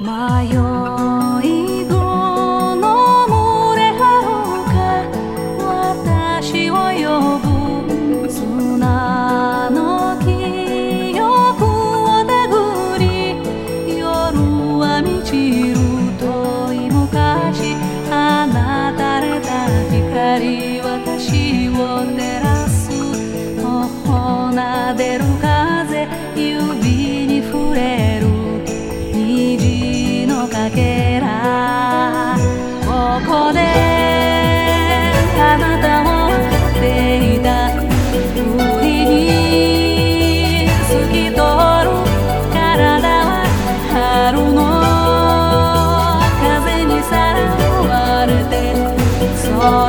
迷い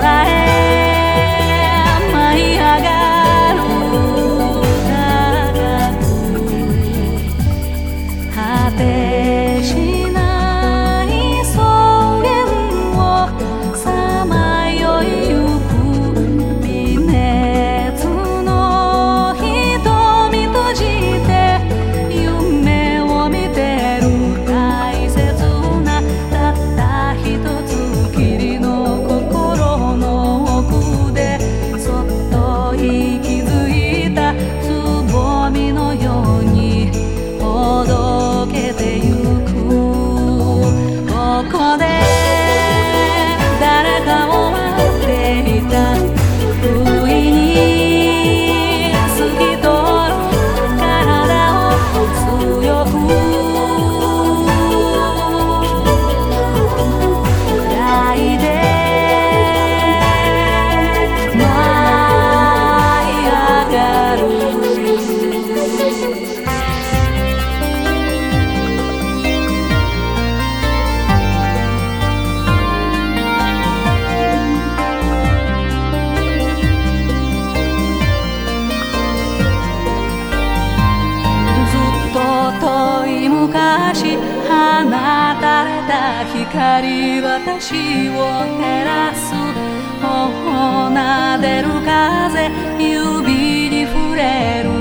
I 放たれた光私を照らす。頬なでる風指に触れる。